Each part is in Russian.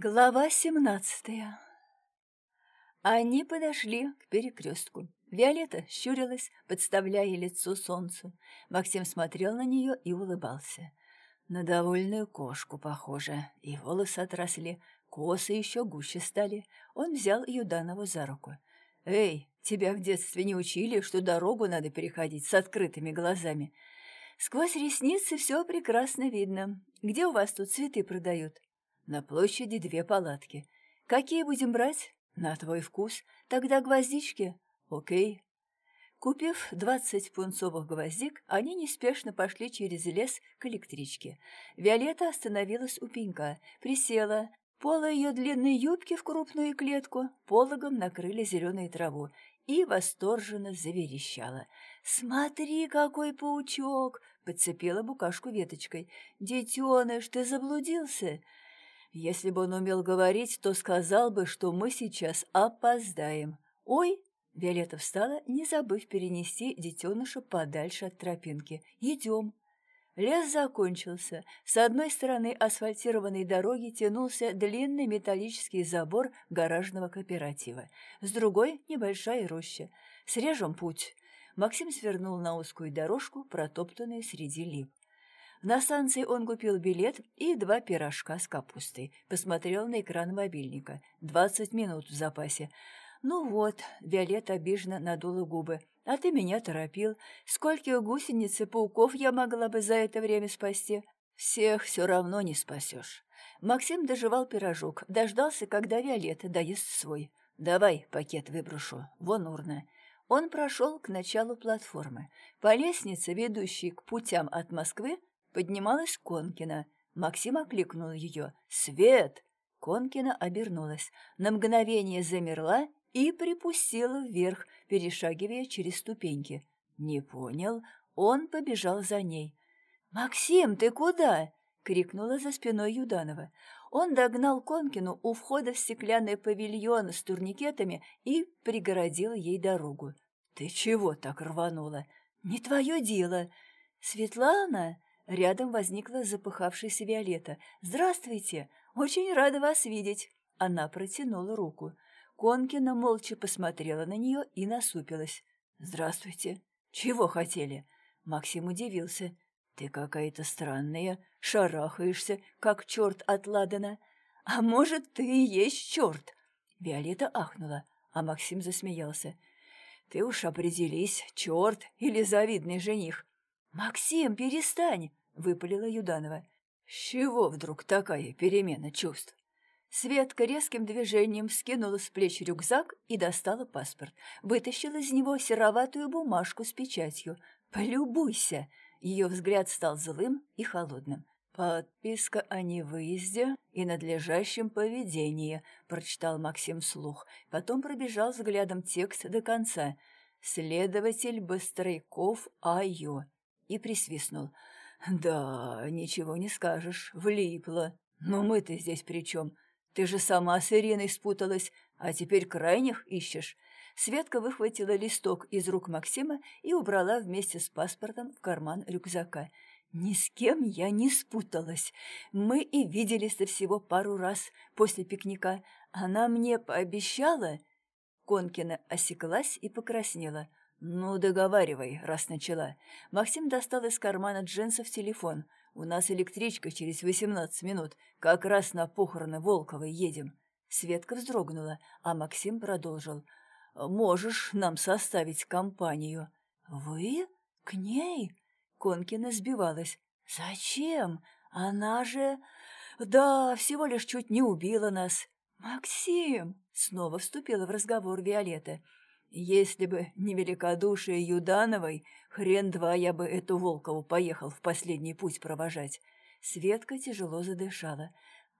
Глава семнадцатая Они подошли к перекрестку. Виолетта щурилась, подставляя лицо солнцу. Максим смотрел на нее и улыбался. На довольную кошку похоже. И волосы отросли, косы еще гуще стали. Он взял Юданову за руку. «Эй, тебя в детстве не учили, что дорогу надо переходить с открытыми глазами?» Сквозь ресницы все прекрасно видно. Где у вас тут цветы продают? На площади две палатки. Какие будем брать? На твой вкус. Тогда гвоздички? Окей. Купив двадцать пунцовых гвоздик, они неспешно пошли через лес к электричке. Виолетта остановилась у пенька, присела. Полы ее длинной юбки в крупную клетку пологом накрыли зеленой траву и восторженно заверещала. «Смотри, какой паучок!» — подцепила букашку веточкой. «Детеныш, ты заблудился?» Если бы он умел говорить, то сказал бы, что мы сейчас опоздаем. «Ой!» — Виолетта встала, не забыв перенести детеныша подальше от тропинки. «Идем!» Лес закончился. С одной стороны асфальтированной дороги тянулся длинный металлический забор гаражного кооператива. С другой — небольшая роща. «Срежем путь!» Максим свернул на узкую дорожку, протоптанную среди лип. На станции он купил билет и два пирожка с капустой. Посмотрел на экран мобильника. Двадцать минут в запасе. «Ну вот», — Виолетта обиженно надула губы, — «а ты меня торопил. Скольких гусениц и пауков я могла бы за это время спасти?» «Всех все равно не спасешь». Максим доживал пирожок, дождался, когда Виолетта доест свой. «Давай пакет выброшу, вон урна». Он прошел к началу платформы. По лестнице, ведущей к путям от Москвы, Поднималась Конкина. Максим окликнул ее. «Свет!» Конкина обернулась, на мгновение замерла и припустила вверх, перешагивая через ступеньки. «Не понял». Он побежал за ней. «Максим, ты куда?» — крикнула за спиной Юданова. Он догнал Конкину у входа в стеклянный павильон с турникетами и пригородил ей дорогу. «Ты чего так рванула?» «Не твое дело!» «Светлана!» Рядом возникла запыхавшаяся Виолетта. «Здравствуйте! Очень рада вас видеть!» Она протянула руку. Конкина молча посмотрела на нее и насупилась. «Здравствуйте! Чего хотели?» Максим удивился. «Ты какая-то странная, шарахаешься, как черт от Ладана. А может, ты и есть черт?» Виолетта ахнула, а Максим засмеялся. «Ты уж определись, черт или завидный жених!» «Максим, перестань!» Выпалила Юданова. «С чего вдруг такая перемена чувств?» Светка резким движением скинула с плеч рюкзак и достала паспорт. Вытащила из него сероватую бумажку с печатью. «Полюбуйся!» Ее взгляд стал злым и холодным. «Подписка о невыезде и надлежащем поведении», — прочитал Максим вслух. Потом пробежал взглядом текст до конца. «Следователь Быстряков А.Ё.» и присвистнул — «Да, ничего не скажешь, влипла. Но мы-то здесь при чем? Ты же сама с Ириной спуталась, а теперь крайних ищешь». Светка выхватила листок из рук Максима и убрала вместе с паспортом в карман рюкзака. «Ни с кем я не спуталась. Мы и виделись-то всего пару раз после пикника. Она мне пообещала...» Конкина осеклась и покраснела. «Ну, договаривай, раз начала». Максим достал из кармана джинсов телефон. «У нас электричка через восемнадцать минут. Как раз на похороны Волковой едем». Светка вздрогнула, а Максим продолжил. «Можешь нам составить компанию». «Вы? К ней?» Конкина сбивалась. «Зачем? Она же...» «Да, всего лишь чуть не убила нас». «Максим!» — снова вступила в разговор Виолетта. Если бы не великодушие Юдановой, хрен два я бы эту Волкову поехал в последний путь провожать. Светка тяжело задышала.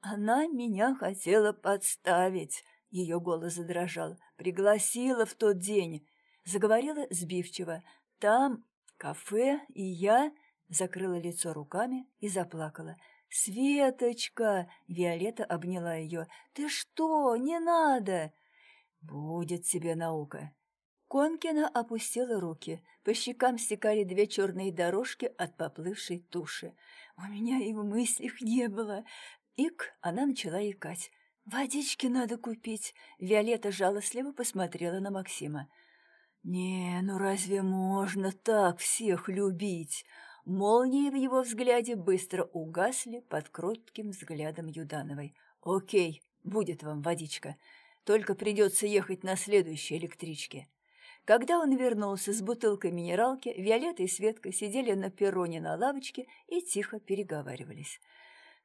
Она меня хотела подставить. Ее голос задрожал. Пригласила в тот день. Заговорила сбивчиво. Там кафе, и я закрыла лицо руками и заплакала. «Светочка!» — Виолетта обняла ее. «Ты что? Не надо!» «Будет тебе наука. Конкина опустила руки. По щекам стекали две черные дорожки от поплывшей туши. У меня и в мыслях не было. Ик, она начала икать. «Водички надо купить!» Виолетта жалостливо посмотрела на Максима. «Не, ну разве можно так всех любить?» Молнии в его взгляде быстро угасли под кротким взглядом Юдановой. «Окей, будет вам водичка. Только придется ехать на следующей электричке». Когда он вернулся с бутылкой минералки, Виолетта и Светка сидели на перроне на лавочке и тихо переговаривались.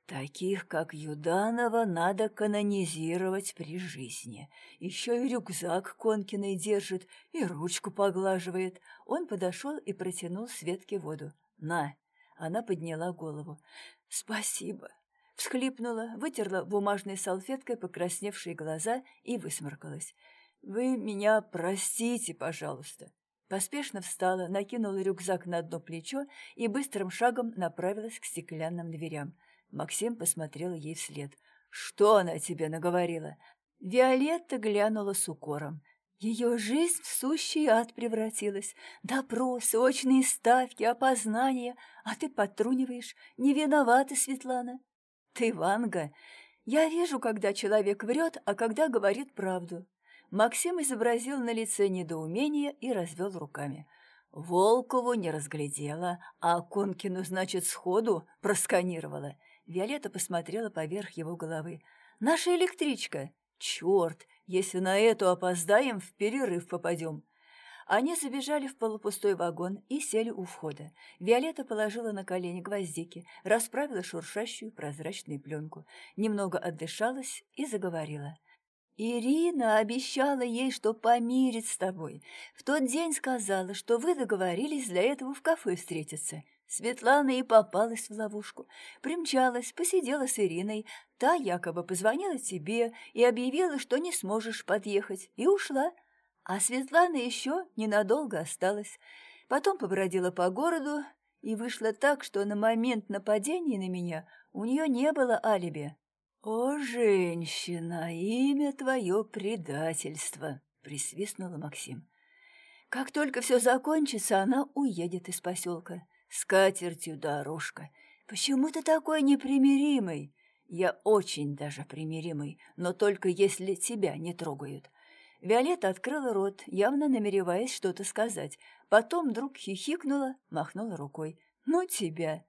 Таких, как Юданова, надо канонизировать при жизни. Еще и рюкзак Конкиной держит, и ручку поглаживает. Он подошел и протянул Светке воду. «На!» Она подняла голову. «Спасибо!» Всхлипнула, вытерла бумажной салфеткой покрасневшие глаза и высморкалась. «Вы меня простите, пожалуйста!» Поспешно встала, накинула рюкзак на одно плечо и быстрым шагом направилась к стеклянным дверям. Максим посмотрел ей вслед. «Что она тебе наговорила?» Виолетта глянула с укором. Ее жизнь в сущий ад превратилась. Допросы, очные ставки, опознания. А ты подтруниваешь. Не виновата, Светлана. Ты, Ванга, я вижу, когда человек врет, а когда говорит правду. Максим изобразил на лице недоумение и развел руками. Волкову не разглядела, а Конкину, значит, сходу просканировала. Виолетта посмотрела поверх его головы. «Наша электричка! Черт! Если на эту опоздаем, в перерыв попадем!» Они забежали в полупустой вагон и сели у входа. Виолетта положила на колени гвоздики, расправила шуршащую прозрачную пленку, немного отдышалась и заговорила. «Ирина обещала ей, что помирит с тобой. В тот день сказала, что вы договорились для этого в кафе встретиться. Светлана и попалась в ловушку. Примчалась, посидела с Ириной. Та якобы позвонила тебе и объявила, что не сможешь подъехать, и ушла. А Светлана еще ненадолго осталась. Потом побродила по городу, и вышло так, что на момент нападения на меня у нее не было алиби. «О, женщина, имя твое предательство!» — присвистнула Максим. «Как только все закончится, она уедет из поселка. С катертью дорожка. Почему ты такой непримиримый? Я очень даже примиримый, но только если тебя не трогают. Виолетта открыла рот, явно намереваясь что-то сказать. Потом вдруг хихикнула, махнула рукой. «Ну тебя!»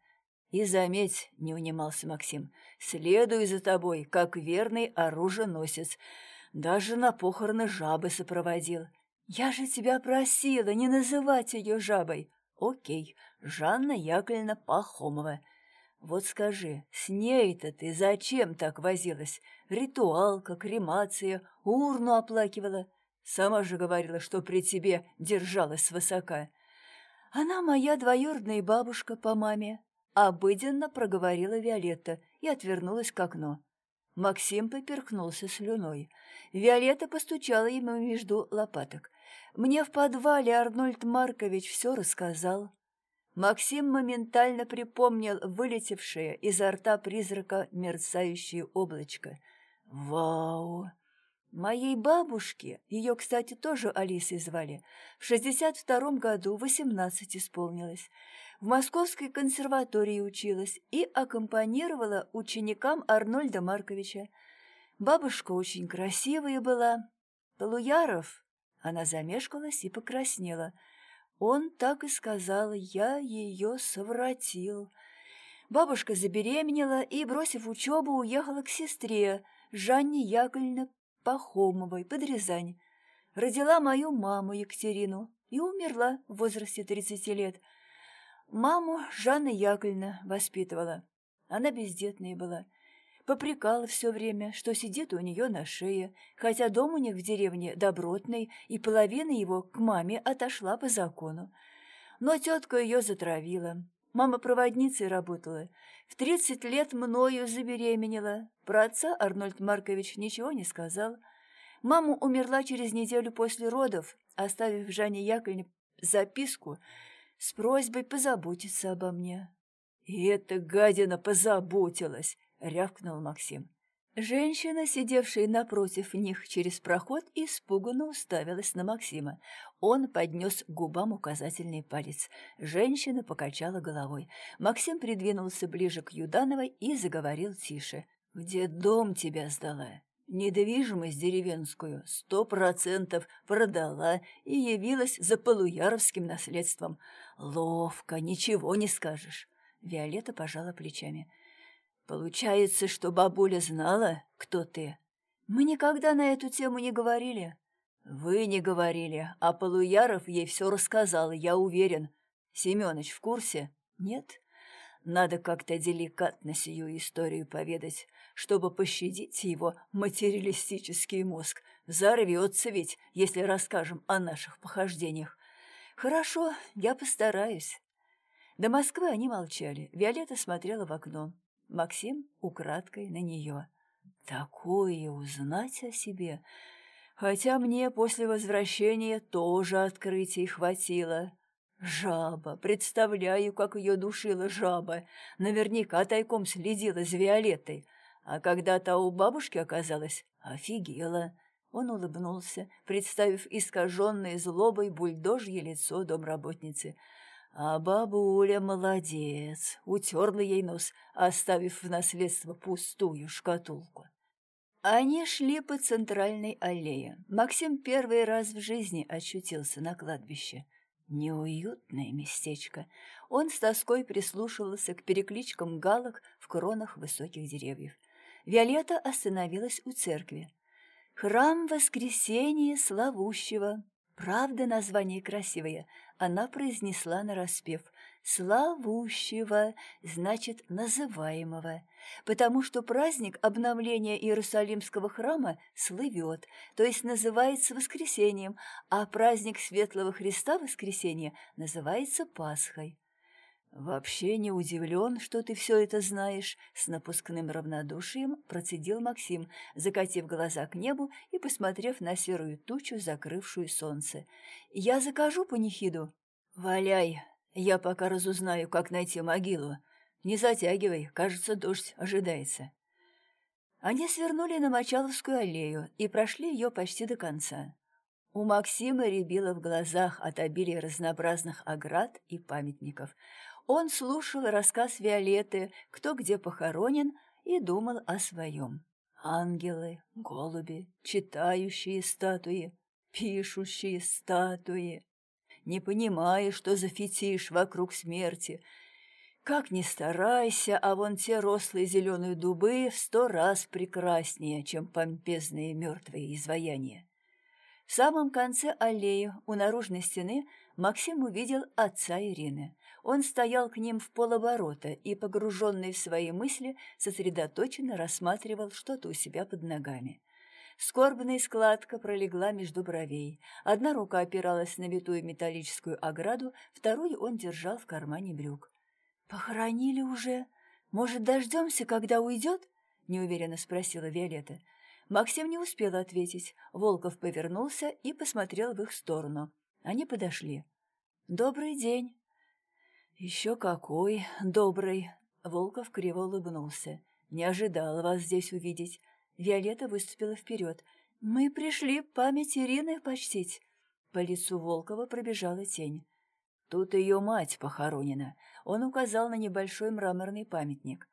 «И заметь», — не унимался Максим, — «следую за тобой, как верный оруженосец. Даже на похороны жабы сопроводил. Я же тебя просила не называть ее жабой. Окей, Жанна Яковлевна Пахомова. Вот скажи, с ней-то ты зачем так возилась? Ритуалка, кремация, урну оплакивала. Сама же говорила, что при тебе держалась свысока. Она моя двоюродная бабушка по маме. Обыденно проговорила Виолетта и отвернулась к окну. Максим поперхнулся слюной. Виолетта постучала ему между лопаток. Мне в подвале Арнольд Маркович все рассказал. Максим моментально припомнил вылетевшее изо рта призрака мерцающее облачко. «Вау!» Моей бабушке, ее, кстати, тоже Алисой звали, в шестьдесят втором году восемнадцать исполнилось. В Московской консерватории училась и аккомпанировала ученикам Арнольда Марковича. Бабушка очень красивая была. Полуяров, она замешкалась и покраснела. Он так и сказал, я ее совратил. Бабушка забеременела и, бросив учебу, уехала к сестре, Жанне Яковлевне Пахомовой, под Рязань. Родила мою маму Екатерину и умерла в возрасте 30 лет. Маму Жанна Яковлевна воспитывала. Она бездетная была попрекала все время, что сидит у нее на шее, хотя дом у них в деревне добротный, и половина его к маме отошла по закону. Но тетка ее затравила. Мама проводницей работала. В тридцать лет мною забеременела. Про отца Арнольд Маркович ничего не сказал. Мама умерла через неделю после родов, оставив Жанне Яковлевне записку с просьбой позаботиться обо мне. И эта гадина позаботилась рявкнул Максим. Женщина, сидевшая напротив них через проход, испуганно уставилась на Максима. Он поднес губам указательный палец. Женщина покачала головой. Максим придвинулся ближе к Юдановой и заговорил тише. «Где дом тебя сдала? Недвижимость деревенскую сто процентов продала и явилась за полуяровским наследством. Ловко, ничего не скажешь. Виолетта пожала плечами. Получается, что бабуля знала, кто ты? Мы никогда на эту тему не говорили. Вы не говорили, а Полуяров ей все рассказал, я уверен. Семёныч в курсе? Нет? Надо как-то деликатно сию историю поведать, чтобы пощадить его материалистический мозг. Зарвется ведь, если расскажем о наших похождениях. Хорошо, я постараюсь. До Москвы они молчали. Виолетта смотрела в окно. Максим украдкой на нее. Такое узнать о себе. Хотя мне после возвращения тоже открытий хватило. Жаба, представляю, как ее душила жаба. Наверняка тайком следила за Виолеттой. А когда та у бабушки оказалась, офигела. Он улыбнулся, представив искаженное злобой бульдожье лицо домработницы. А бабуля молодец, утерла ей нос, оставив в наследство пустую шкатулку. Они шли по центральной аллее. Максим первый раз в жизни очутился на кладбище. Неуютное местечко. Он с тоской прислушивался к перекличкам галок в кронах высоких деревьев. Виолетта остановилась у церкви. «Храм Воскресения Славущего». Правда, название красивое. Она произнесла нараспев «Славущего» значит «называемого», потому что праздник обновления Иерусалимского храма слывет, то есть называется воскресением, а праздник Светлого Христа Воскресения называется Пасхой. «Вообще не удивлен, что ты все это знаешь», — с напускным равнодушием процедил Максим, закатив глаза к небу и посмотрев на серую тучу, закрывшую солнце. «Я закажу панихиду?» «Валяй, я пока разузнаю, как найти могилу. Не затягивай, кажется, дождь ожидается». Они свернули на Мочаловскую аллею и прошли ее почти до конца. У Максима рябило в глазах от обилия разнообразных оград и памятников — он слушал рассказ Виолетты, кто где похоронен, и думал о своем. Ангелы, голуби, читающие статуи, пишущие статуи. Не понимая, что за фетиш вокруг смерти. Как ни старайся, а вон те рослые зеленые дубы в сто раз прекраснее, чем помпезные мертвые изваяния. В самом конце аллеи у наружной стены Максим увидел отца Ирины. Он стоял к ним в полоборота и, погруженный в свои мысли, сосредоточенно рассматривал что-то у себя под ногами. Скорбная складка пролегла между бровей. Одна рука опиралась на витую металлическую ограду, вторую он держал в кармане брюк. «Похоронили уже? Может, дождемся, когда уйдет?» — неуверенно спросила Виолетта. Максим не успел ответить. Волков повернулся и посмотрел в их сторону. Они подошли. «Добрый день!» «Еще какой добрый!» Волков криво улыбнулся. «Не ожидала вас здесь увидеть». Виолетта выступила вперед. «Мы пришли память Ирины почтить». По лицу Волкова пробежала тень. «Тут ее мать похоронена». Он указал на небольшой мраморный памятник.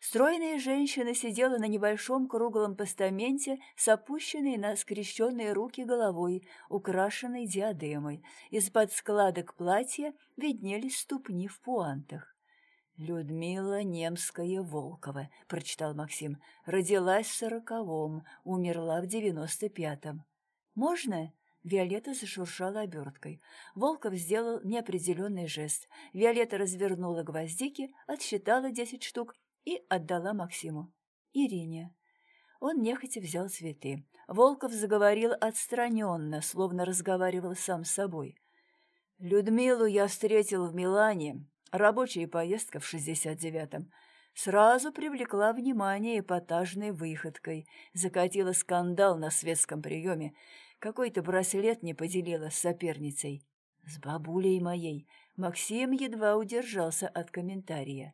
Стройная женщина сидела на небольшом круглом постаменте с опущенной на скрещенные руки головой, украшенной диадемой. Из-под складок платья виднелись ступни в пуантах. «Людмила Немская-Волкова», — прочитал Максим, — «родилась в сороковом, умерла в девяносто пятом». «Можно?» Виолетта зашуршала оберткой. Волков сделал неопределенный жест. Виолетта развернула гвоздики, отсчитала десять штук и отдала Максиму. Ирине. Он нехотя взял цветы. Волков заговорил отстраненно, словно разговаривал сам с собой. «Людмилу я встретил в Милане. Рабочая поездка в 69-м. Сразу привлекла внимание эпатажной выходкой. Закатила скандал на светском приеме. Какой-то браслет не поделила с соперницей. С бабулей моей. Максим едва удержался от комментария.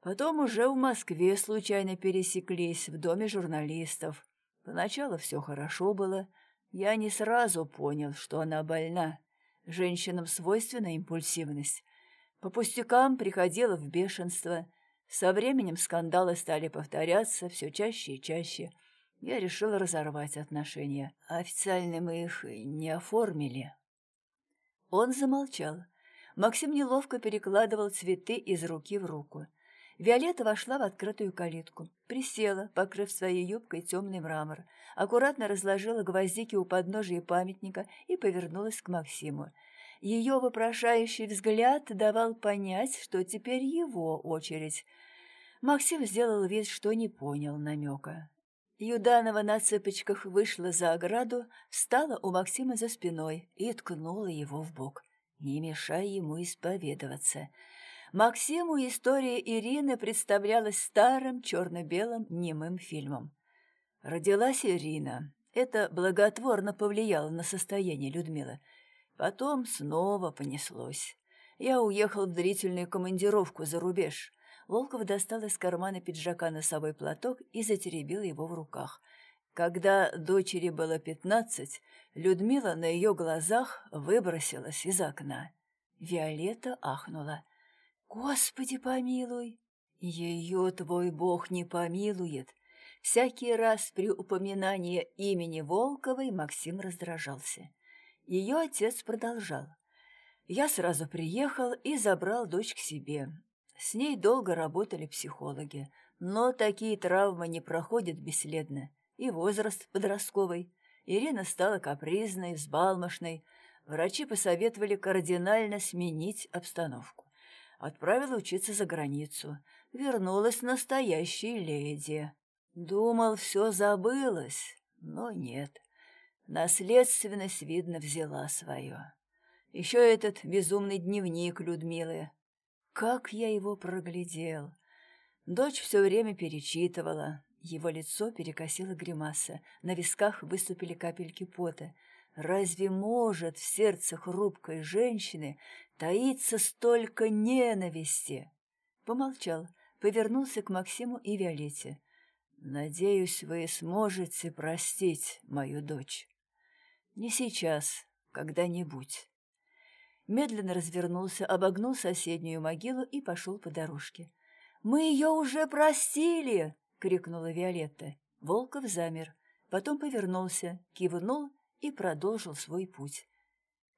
Потом уже в Москве случайно пересеклись в доме журналистов. Поначалу все хорошо было. Я не сразу понял, что она больна. Женщинам свойственна импульсивность. По пустякам приходила в бешенство. Со временем скандалы стали повторяться все чаще и чаще. я решил разорвать отношения. Официально мы их не оформили. Он замолчал. Максим неловко перекладывал цветы из руки в руку. Виолетта вошла в открытую калитку, присела, покрыв своей юбкой темный мрамор, аккуратно разложила гвоздики у подножия памятника и повернулась к Максиму. Ее вопрошающий взгляд давал понять, что теперь его очередь. Максим сделал вид, что не понял намека. Юданова на цыпочках вышла за ограду, встала у Максима за спиной и ткнула его в бок. Не мешай ему исповедоваться. Максиму история Ирины представлялась старым черно-белым немым фильмом. Родилась Ирина. Это благотворно повлияло на состояние Людмилы. Потом снова понеслось. Я уехал в длительную командировку за рубеж. Волков достал из кармана пиджака носовой платок и затеребил его в руках. Когда дочери было пятнадцать, Людмила на ее глазах выбросилась из окна. Виолетта ахнула. «Господи помилуй!» «Ее твой бог не помилует!» Всякий раз при упоминании имени Волковой Максим раздражался. Ее отец продолжал. Я сразу приехал и забрал дочь к себе. С ней долго работали психологи, но такие травмы не проходят бесследно. И возраст подростковый. Ирина стала капризной, взбалмошной. Врачи посоветовали кардинально сменить обстановку. Отправила учиться за границу. Вернулась настоящей леди. Думал, все забылось, но нет. Наследственность, видно, взяла свое. Еще этот безумный дневник Людмилы. Как я его проглядел! Дочь все время перечитывала. Его лицо перекосило гримаса, на висках выступили капельки пота. Разве может в сердце хрупкой женщины таиться столько ненависти? Помолчал, повернулся к Максиму и Виолетте. «Надеюсь, вы сможете простить мою дочь. Не сейчас, когда-нибудь». Медленно развернулся, обогнул соседнюю могилу и пошел по дорожке. «Мы ее уже простили!» — крикнула Виолетта. Волков замер, потом повернулся, кивнул и продолжил свой путь.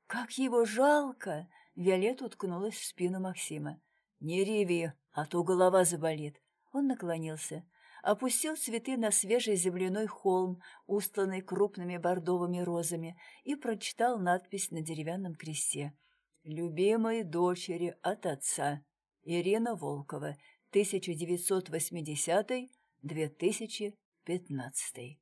«Как его жалко!» — Виолетта уткнулась в спину Максима. «Не реви, а то голова заболит». Он наклонился, опустил цветы на свежий земляной холм, устланный крупными бордовыми розами, и прочитал надпись на деревянном кресте — Любимой дочери от отца. Ирина Волкова, 1980-2015.